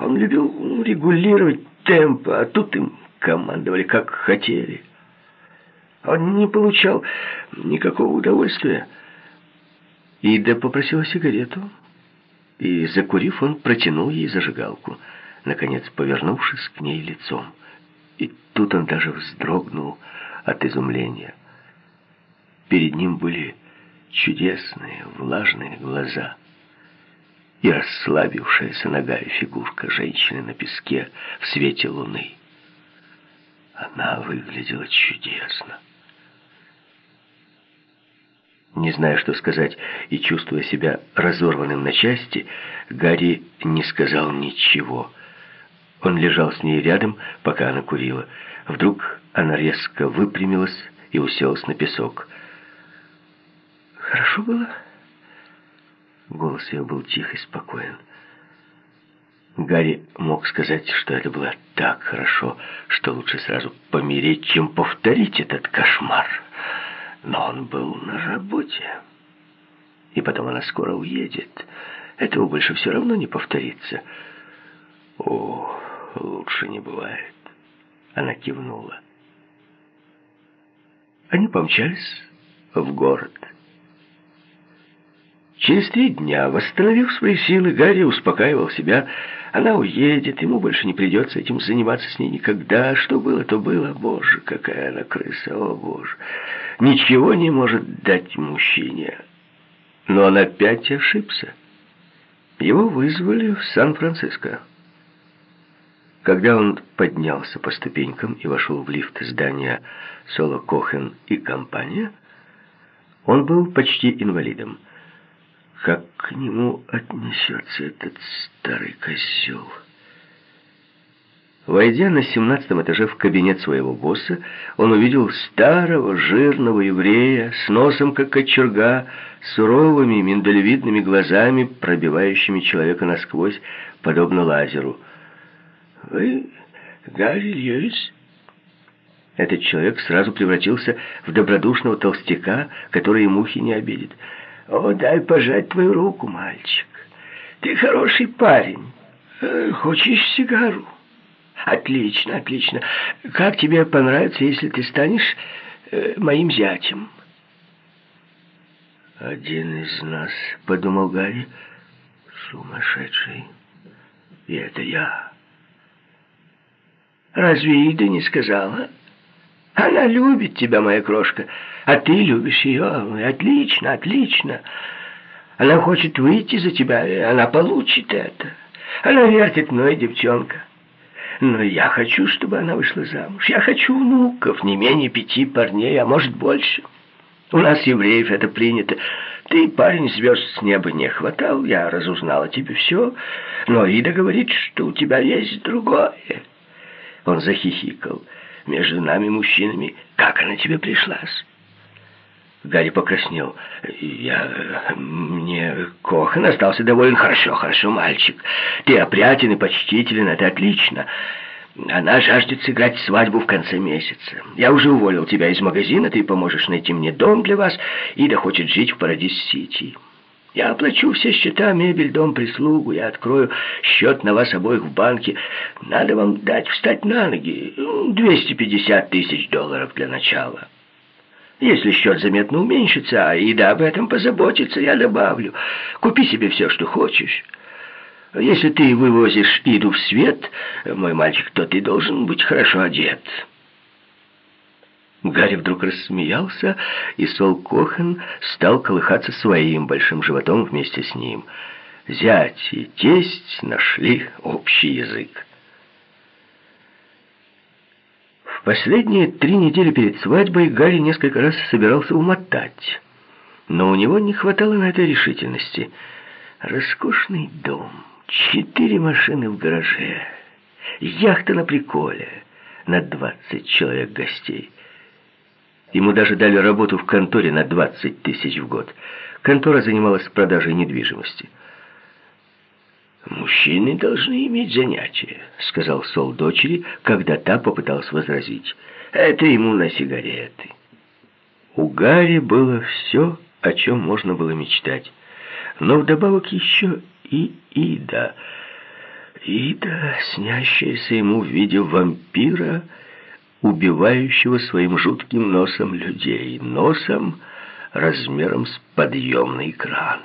Он любил регулировать темп, а тут им командовали как хотели. Он не получал никакого удовольствия. Ида попросила сигарету, и, закурив, он протянул ей зажигалку, наконец повернувшись к ней лицом. И тут он даже вздрогнул от изумления. Перед ним были чудесные влажные глаза и расслабившаяся ногая фигурка женщины на песке в свете луны. Она выглядела чудесно. Не зная, что сказать, и чувствуя себя разорванным на части, Гарри не сказал ничего. Он лежал с ней рядом, пока она курила. Вдруг она резко выпрямилась и уселась на песок. «Хорошо было?» Голос ее был тих и спокоен. Гарри мог сказать, что это было так хорошо, что лучше сразу помереть, чем повторить этот кошмар. Но он был на работе. И потом она скоро уедет. Этого больше все равно не повторится. О, лучше не бывает. Она кивнула. Они помчались в город. Через три дня, восстановив свои силы, Гарри успокаивал себя. Она уедет, ему больше не придется этим заниматься с ней никогда. Что было, то было. Боже, какая она крыса, о боже. Ничего не может дать мужчине. Но он опять ошибся. Его вызвали в Сан-Франциско. Когда он поднялся по ступенькам и вошел в лифт здания Соло Кохен и компания, он был почти инвалидом. Как к нему отнесется этот старый козел? Войдя на семнадцатом этаже в кабинет своего босса, он увидел старого, жирного еврея с носом, как кочерга, суровыми, миндалевидными глазами, пробивающими человека насквозь, подобно лазеру. «Вы Гарри Льюис?» Этот человек сразу превратился в добродушного толстяка, который и мухи не обидит. «О, дай пожать твою руку, мальчик. Ты хороший парень. Э, хочешь сигару?» «Отлично, отлично. Как тебе понравится, если ты станешь э, моим зятем?» «Один из нас», — подумал Гарри, — «сумасшедший. И это я». «Разве Ида не сказала?» Она любит тебя, моя крошка, а ты любишь ее. Отлично, отлично. Она хочет выйти за тебя, и она получит это. Она вертит мной, девчонка. Но я хочу, чтобы она вышла замуж. Я хочу внуков, не менее пяти парней, а может больше. У нас, евреев, это принято. Ты, парень, звезд с неба не хватал, я разузнала тебе все. Но Ида говорит, что у тебя есть другое. Он захихикал между нами, мужчинами, как она тебе пришлась?» Гарри покраснел. «Я... мне Кохан остался доволен. Хорошо, хорошо, мальчик. Ты опрятен и почтителен, это отлично. Она жаждет сыграть свадьбу в конце месяца. Я уже уволил тебя из магазина, ты поможешь найти мне дом для вас. Ида хочет жить в Парадис-Сити». Я оплачу все счета, мебель, дом, прислугу. Я открою счет на вас обоих в банке. Надо вам дать встать на ноги. 250 тысяч долларов для начала. Если счет заметно уменьшится, а еда об этом позаботится, я добавлю. Купи себе все, что хочешь. Если ты вывозишь Иду в свет, мой мальчик, то ты должен быть хорошо одет». Гарри вдруг рассмеялся, и Сол Кохан стал колыхаться своим большим животом вместе с ним. Зять и тесть нашли общий язык. В последние три недели перед свадьбой Гарри несколько раз собирался умотать, но у него не хватало на это решительности. Роскошный дом, четыре машины в гараже, яхта на приколе, на двадцать человек гостей — Ему даже дали работу в конторе на 20 тысяч в год. Контора занималась продажей недвижимости. «Мужчины должны иметь занятия», — сказал Сол дочери, когда та попыталась возразить. «Это ему на сигареты». У Гарри было все, о чем можно было мечтать. Но вдобавок еще и Ида. Ида, снящаяся ему в виде вампира, убивающего своим жутким носом людей, носом размером с подъемный кран.